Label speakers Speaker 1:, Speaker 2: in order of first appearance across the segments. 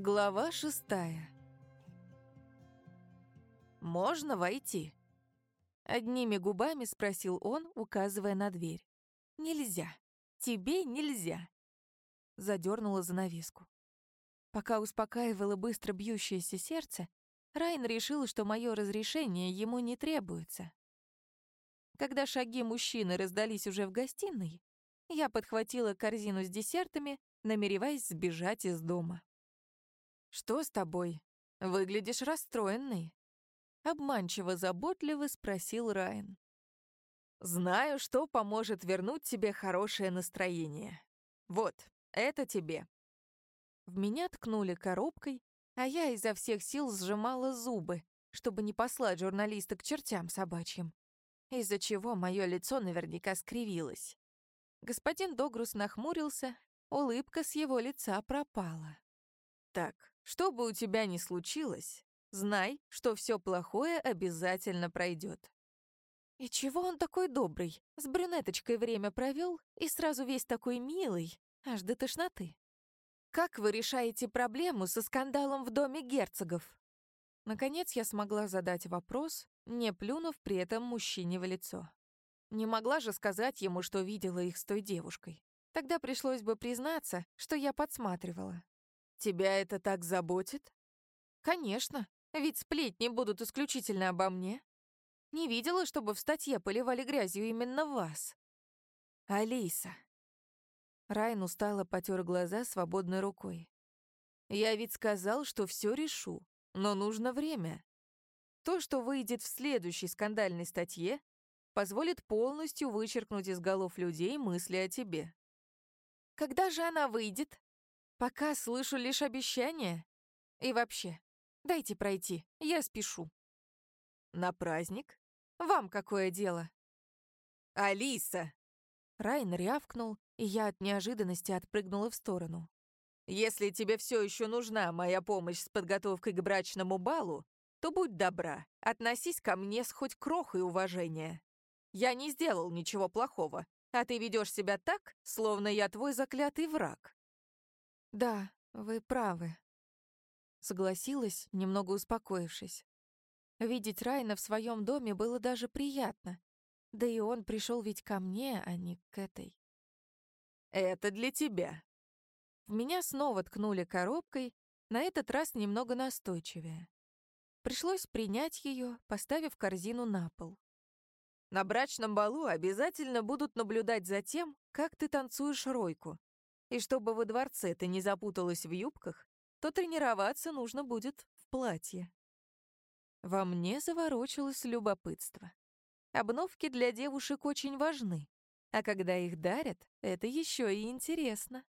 Speaker 1: Глава шестая. «Можно войти?» Одними губами спросил он, указывая на дверь. «Нельзя. Тебе нельзя». Задернула занавеску. Пока успокаивало быстро бьющееся сердце, Райан решил, что мое разрешение ему не требуется. Когда шаги мужчины раздались уже в гостиной, я подхватила корзину с десертами, намереваясь сбежать из дома. «Что с тобой? Выглядишь расстроенный», — обманчиво заботливо спросил Райан. «Знаю, что поможет вернуть тебе хорошее настроение. Вот, это тебе». В меня ткнули коробкой, а я изо всех сил сжимала зубы, чтобы не послать журналиста к чертям собачьим, из-за чего мое лицо наверняка скривилось. Господин Догрус нахмурился, улыбка с его лица пропала. «Так, что бы у тебя ни случилось, знай, что все плохое обязательно пройдет. И чего он такой добрый? С брюнеточкой время провел и сразу весь такой милый, аж до тошноты. Как вы решаете проблему со скандалом в доме герцогов? Наконец я смогла задать вопрос, не плюнув при этом мужчине в лицо. Не могла же сказать ему, что видела их с той девушкой. Тогда пришлось бы признаться, что я подсматривала. Тебя это так заботит? Конечно, ведь сплетни будут исключительно обо мне. Не видела, чтобы в статье поливали грязью именно вас. Алиса. Райан устало потер глаза свободной рукой. Я ведь сказал, что все решу, но нужно время. То, что выйдет в следующей скандальной статье, позволит полностью вычеркнуть из голов людей мысли о тебе. Когда же она выйдет? Пока слышу лишь обещания. И вообще, дайте пройти, я спешу. На праздник? Вам какое дело? Алиса! Райн рявкнул, и я от неожиданности отпрыгнула в сторону. Если тебе все еще нужна моя помощь с подготовкой к брачному балу, то будь добра, относись ко мне с хоть крохой уважения. Я не сделал ничего плохого, а ты ведешь себя так, словно я твой заклятый враг. «Да, вы правы», — согласилась, немного успокоившись. Видеть Райна в своем доме было даже приятно. Да и он пришел ведь ко мне, а не к этой. «Это для тебя». В меня снова ткнули коробкой, на этот раз немного настойчивее. Пришлось принять ее, поставив корзину на пол. На брачном балу обязательно будут наблюдать за тем, как ты танцуешь ройку, и чтобы во дворце ты не запуталась в юбках, то тренироваться нужно будет в платье. Во мне заворочилось любопытство. Обновки для девушек очень важны, а когда их дарят, это еще и интересно.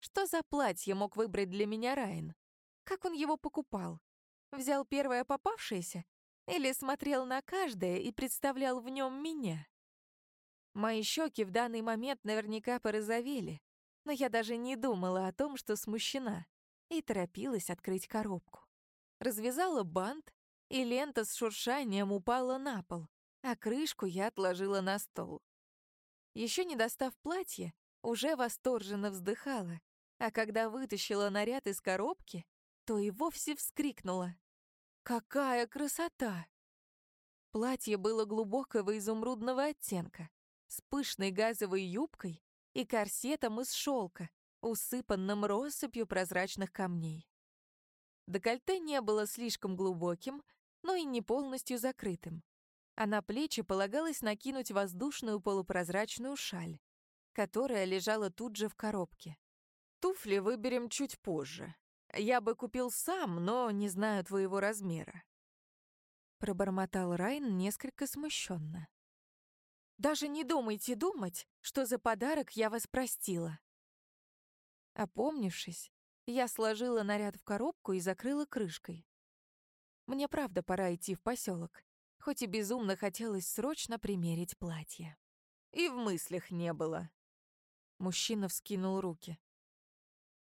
Speaker 1: Что за платье мог выбрать для меня Райан? Как он его покупал? Взял первое попавшееся? Или смотрел на каждое и представлял в нем меня? Мои щеки в данный момент наверняка порозовели, но я даже не думала о том, что смущена, и торопилась открыть коробку. Развязала бант, и лента с шуршанием упала на пол, а крышку я отложила на стол. Еще не достав платье, уже восторженно вздыхала, а когда вытащила наряд из коробки, то и вовсе вскрикнула. «Какая красота!» Платье было глубокого изумрудного оттенка, с пышной газовой юбкой и корсетом из шелка, усыпанным россыпью прозрачных камней. Декольте не было слишком глубоким, но и не полностью закрытым, а на плечи полагалось накинуть воздушную полупрозрачную шаль, которая лежала тут же в коробке. Туфли выберем чуть позже. Я бы купил сам, но не знаю твоего размера. Пробормотал Райн несколько смущенно. Даже не думайте думать, что за подарок я вас простила. Опомнившись, я сложила наряд в коробку и закрыла крышкой. Мне правда пора идти в поселок, хоть и безумно хотелось срочно примерить платье. И в мыслях не было. Мужчина вскинул руки.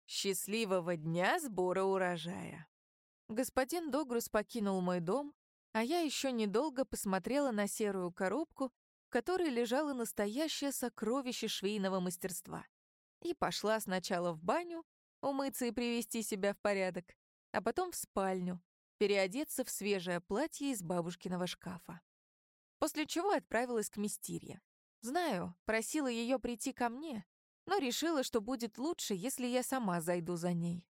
Speaker 1: «Счастливого дня сбора урожая!» Господин Догрус покинул мой дом, а я еще недолго посмотрела на серую коробку в которой лежало настоящее сокровище швейного мастерства. И пошла сначала в баню, умыться и привести себя в порядок, а потом в спальню, переодеться в свежее платье из бабушкиного шкафа. После чего отправилась к Мистерье. Знаю, просила ее прийти ко мне, но решила, что будет лучше, если я сама зайду за ней.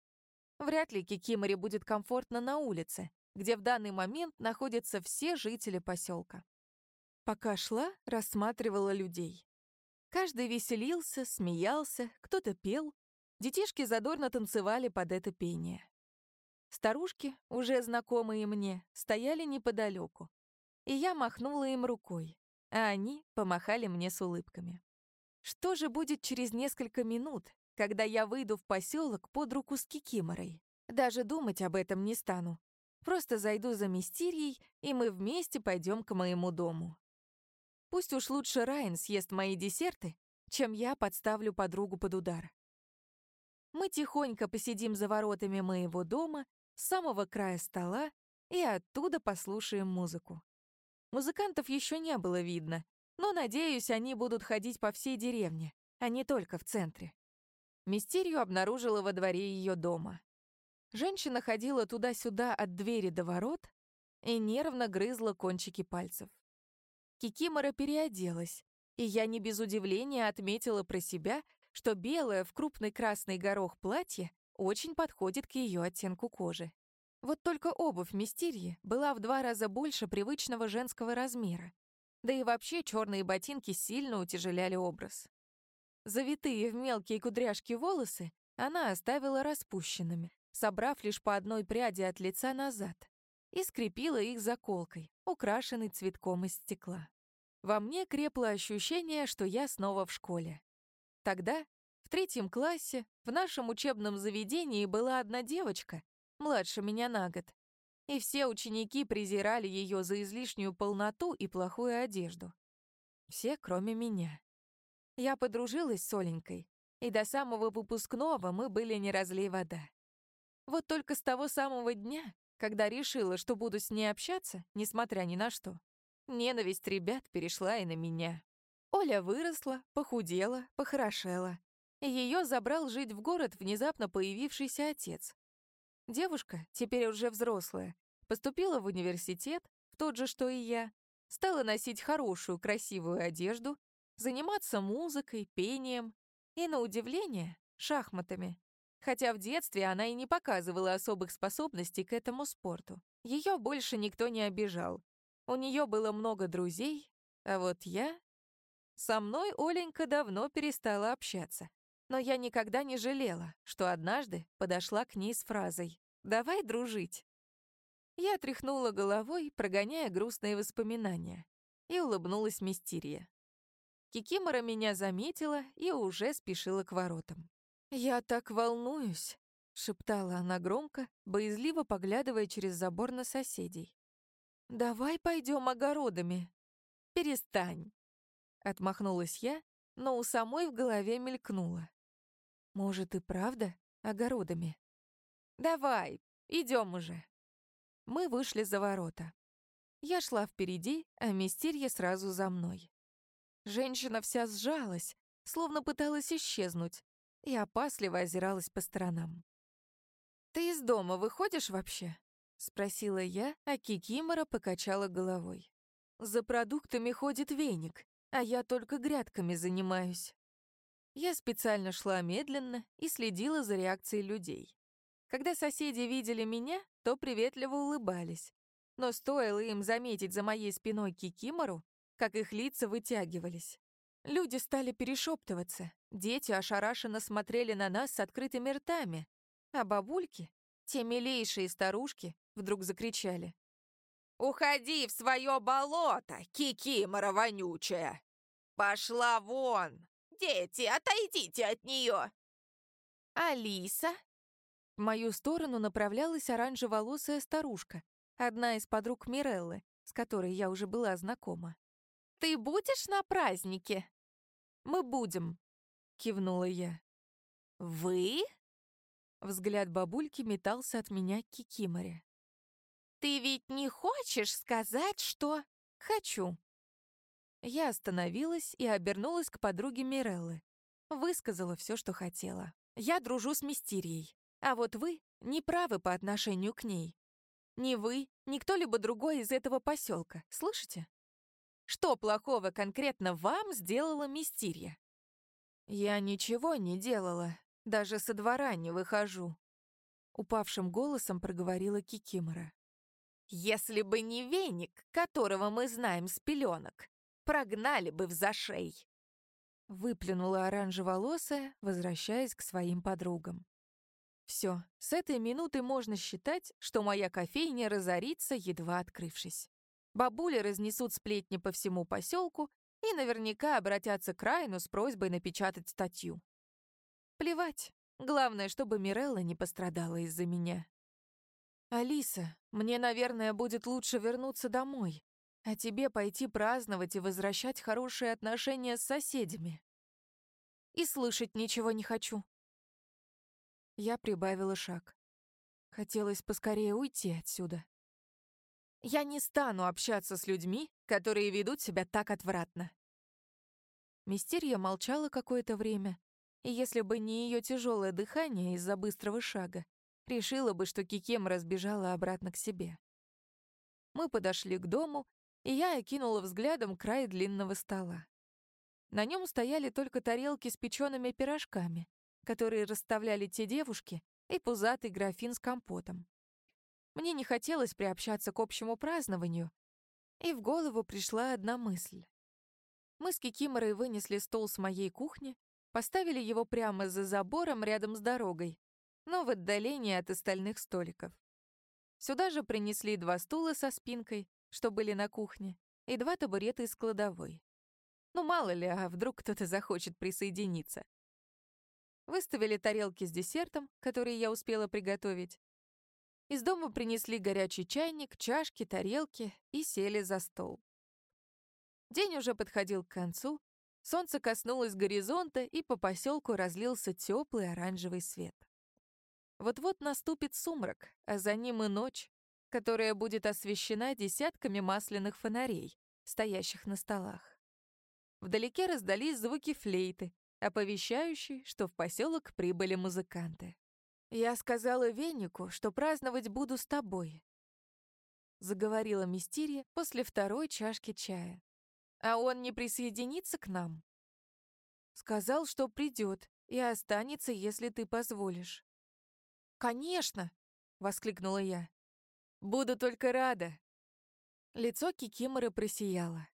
Speaker 1: Вряд ли Кикиморе будет комфортно на улице, где в данный момент находятся все жители поселка. Пока шла, рассматривала людей. Каждый веселился, смеялся, кто-то пел. Детишки задорно танцевали под это пение. Старушки, уже знакомые мне, стояли неподалеку, и я махнула им рукой, а они помахали мне с улыбками. Что же будет через несколько минут, когда я выйду в поселок под руку с Кикиморой? Даже думать об этом не стану. Просто зайду за Мистерией, и мы вместе пойдем к моему дому. Пусть уж лучше Райан съест мои десерты, чем я подставлю подругу под удар. Мы тихонько посидим за воротами моего дома с самого края стола и оттуда послушаем музыку. Музыкантов еще не было видно, но, надеюсь, они будут ходить по всей деревне, а не только в центре. Мистерию обнаружила во дворе ее дома. Женщина ходила туда-сюда от двери до ворот и нервно грызла кончики пальцев. Кикимора переоделась, и я не без удивления отметила про себя, что белое в крупный красный горох платье очень подходит к ее оттенку кожи. Вот только обувь Мистерии была в два раза больше привычного женского размера. Да и вообще черные ботинки сильно утяжеляли образ. Завитые в мелкие кудряшки волосы она оставила распущенными, собрав лишь по одной пряди от лица назад, и скрепила их заколкой, украшенной цветком из стекла. Во мне крепло ощущение, что я снова в школе. Тогда в третьем классе в нашем учебном заведении была одна девочка, младше меня на год, и все ученики презирали ее за излишнюю полноту и плохую одежду. Все, кроме меня. Я подружилась с Оленькой, и до самого выпускного мы были не разлей вода. Вот только с того самого дня, когда решила, что буду с ней общаться, несмотря ни на что, ненависть ребят перешла и на меня. Оля выросла, похудела, похорошела, ее забрал жить в город внезапно появившийся отец. Девушка, теперь уже взрослая, поступила в университет, в тот же, что и я, стала носить хорошую, красивую одежду, заниматься музыкой, пением и, на удивление, шахматами. Хотя в детстве она и не показывала особых способностей к этому спорту. Ее больше никто не обижал. У нее было много друзей, а вот я... Со мной Оленька давно перестала общаться. Но я никогда не жалела, что однажды подошла к ней с фразой «Давай дружить». Я тряхнула головой, прогоняя грустные воспоминания, и улыбнулась Мистерия. Кикимора меня заметила и уже спешила к воротам. «Я так волнуюсь», — шептала она громко, боязливо поглядывая через забор на соседей. «Давай пойдем огородами». «Перестань», — отмахнулась я, но у самой в голове мелькнуло. Может, и правда огородами? Давай, идем уже. Мы вышли за ворота. Я шла впереди, а Мистерье сразу за мной. Женщина вся сжалась, словно пыталась исчезнуть, и опасливо озиралась по сторонам. «Ты из дома выходишь вообще?» — спросила я, а Кикимора покачала головой. «За продуктами ходит веник, а я только грядками занимаюсь». Я специально шла медленно и следила за реакцией людей. Когда соседи видели меня, то приветливо улыбались. Но стоило им заметить за моей спиной кикимору, как их лица вытягивались. Люди стали перешептываться, дети ошарашенно смотрели на нас с открытыми ртами, а бабульки, те милейшие старушки, вдруг закричали. «Уходи в свое болото, кикимора вонючая! Пошла вон!» Дети, отойдите от нее!» «Алиса?» В мою сторону направлялась оранжеволосая старушка, одна из подруг Миреллы, с которой я уже была знакома. «Ты будешь на празднике?» «Мы будем», — кивнула я. «Вы?» Взгляд бабульки метался от меня к Кикиморе. «Ты ведь не хочешь сказать, что...» «Хочу», я остановилась и обернулась к подруге Миреллы. Высказала все, что хотела. Я дружу с Мистерией, а вот вы не правы по отношению к ней. Ни вы, ни кто-либо другой из этого поселка, слышите? Что плохого конкретно вам сделала Мистерия? Я ничего не делала, даже со двора не выхожу. Упавшим голосом проговорила Кикимора. Если бы не веник, которого мы знаем с пеленок, прогнали бы в зашей. Выплюнула оранжеволосая, возвращаясь к своим подругам. Все, с этой минуты можно считать, что моя кофейня разорится, едва открывшись. Бабули разнесут сплетни по всему поселку и наверняка обратятся к Райну с просьбой напечатать статью. Плевать, главное, чтобы Мирелла не пострадала из-за меня. «Алиса, мне, наверное, будет лучше вернуться домой, а тебе пойти праздновать и возвращать хорошие отношения с соседями. И слышать ничего не хочу». Я прибавила шаг. Хотелось поскорее уйти отсюда. Я не стану общаться с людьми, которые ведут себя так отвратно. Мистерия молчала какое-то время, и если бы не ее тяжелое дыхание из-за быстрого шага, решила бы, что Кикем разбежала обратно к себе. Мы подошли к дому, и я окинула взглядом край длинного стола. На нем стояли только тарелки с печеными пирожками, которые расставляли те девушки, и пузатый графин с компотом. Мне не хотелось приобщаться к общему празднованию, и в голову пришла одна мысль. Мы с Кикиморой вынесли стол с моей кухни, поставили его прямо за забором рядом с дорогой, но в отдалении от остальных столиков. Сюда же принесли два стула со спинкой, что были на кухне, и два табурета из кладовой. Ну, мало ли, а вдруг кто-то захочет присоединиться. Выставили тарелки с десертом, которые я успела приготовить, из дома принесли горячий чайник, чашки, тарелки и сели за стол. День уже подходил к концу, солнце коснулось горизонта, и по поселку разлился теплый оранжевый свет. Вот-вот наступит сумрак, а за ним и ночь, которая будет освещена десятками масляных фонарей, стоящих на столах. Вдалеке раздались звуки флейты, оповещающие, что в поселок прибыли музыканты. «Я сказала Веннику, что праздновать буду с тобой», — заговорила Мистерия после второй чашки чая. «А он не присоединится к нам?» «Сказал, что придет и останется, если ты позволишь». «Конечно!» — воскликнула я. «Буду только рада». Лицо Кикиморы просияло.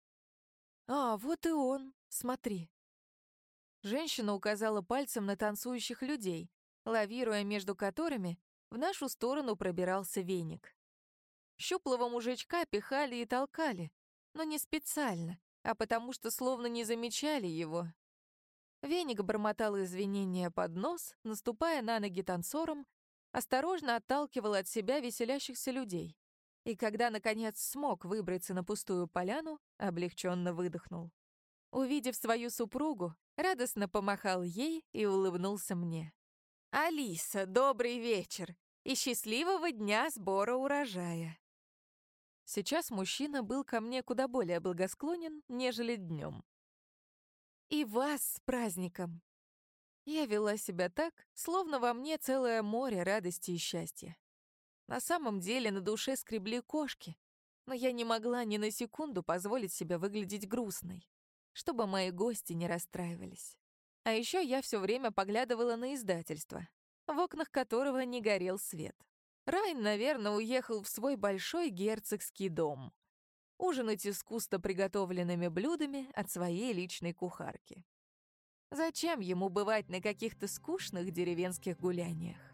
Speaker 1: «А, вот и он, смотри». Женщина указала пальцем на танцующих людей, лавируя между которыми в нашу сторону пробирался веник. Щуплого мужичка пихали и толкали, но не специально, а потому что словно не замечали его. Веник бормотал извинения под нос, наступая на ноги танцорам, осторожно отталкивал от себя веселящихся людей. И когда, наконец, смог выбраться на пустую поляну, облегченно выдохнул. Увидев свою супругу, радостно помахал ей и улыбнулся мне. «Алиса, добрый вечер и счастливого дня сбора урожая!» Сейчас мужчина был ко мне куда более благосклонен, нежели днем. «И вас с праздником!» Я вела себя так, словно во мне целое море радости и счастья. На самом деле на душе скребли кошки, но я не могла ни на секунду позволить себе выглядеть грустной, чтобы мои гости не расстраивались. А еще я все время поглядывала на издательство, в окнах которого не горел свет. Райн, наверное, уехал в свой большой герцогский дом. Ужинать искусно приготовленными блюдами от своей личной кухарки. Зачем ему бывать на каких-то скучных деревенских гуляниях?